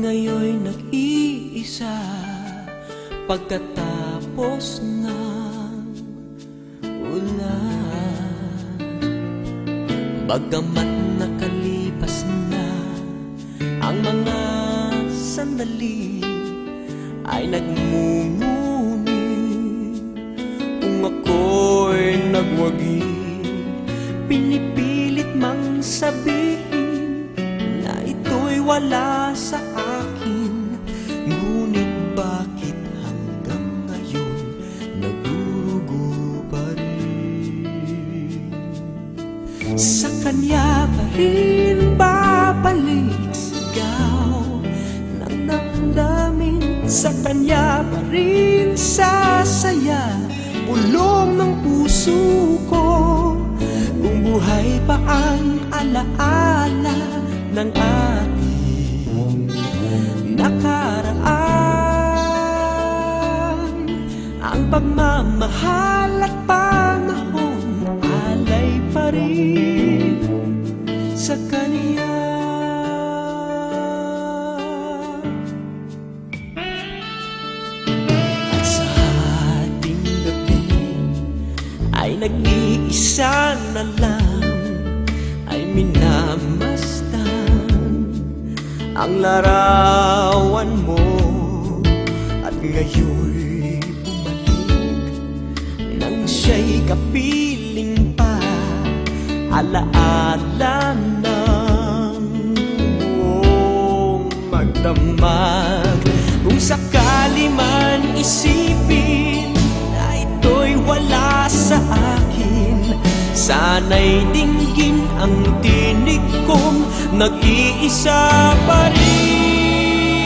ngayon'y nag-iisa Pagkatapos ng ulan Bagamat nakalipas na Ang mga sandali Ay nagmumuni Kung ako'y nagwagi Pinipilit mang sabihin Na ito'y wala sa akin kanya pa rin babalik sigaw Ng damdamin Sa kanya pa rin sasaya Pulong ng puso ko. Kung buhay pa ang alaala ng ating nakaraan Ang pagmamahal nag-iisa na lang ay minamasdan ang larawan mo at ngayon bumalik nang siya'y kapiling pa alaala ng buong magdamag. Kung sakali man isipin Sana'y dinggin ang tinig kong nag-iisa pa rin.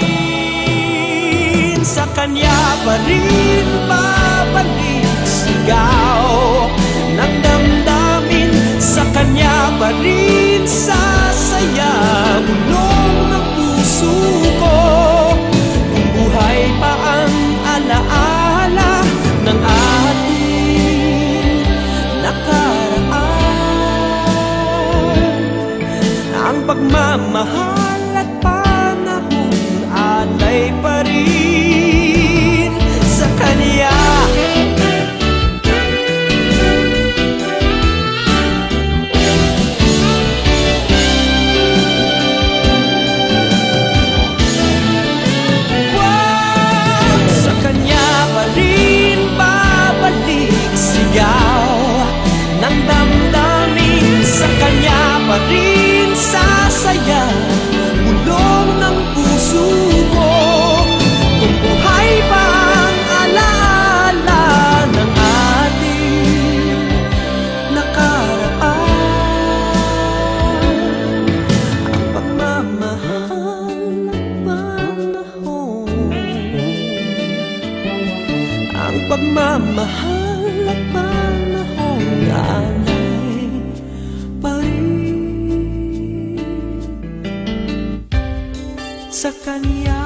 Sa kanya pa rin babalik sigaw ng damdamin Sa kanya pa rin sasaya. Bulong ng puso ko. Kung buhay pa ang alaala ng ating nakaraan pagmamahal at panahon alay pa rin pagmamahal at panahon alay pa sa kanya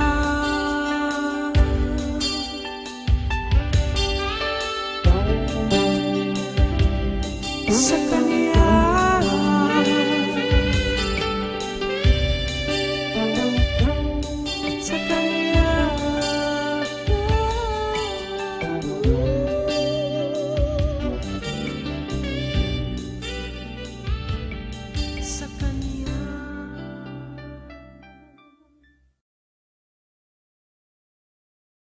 sa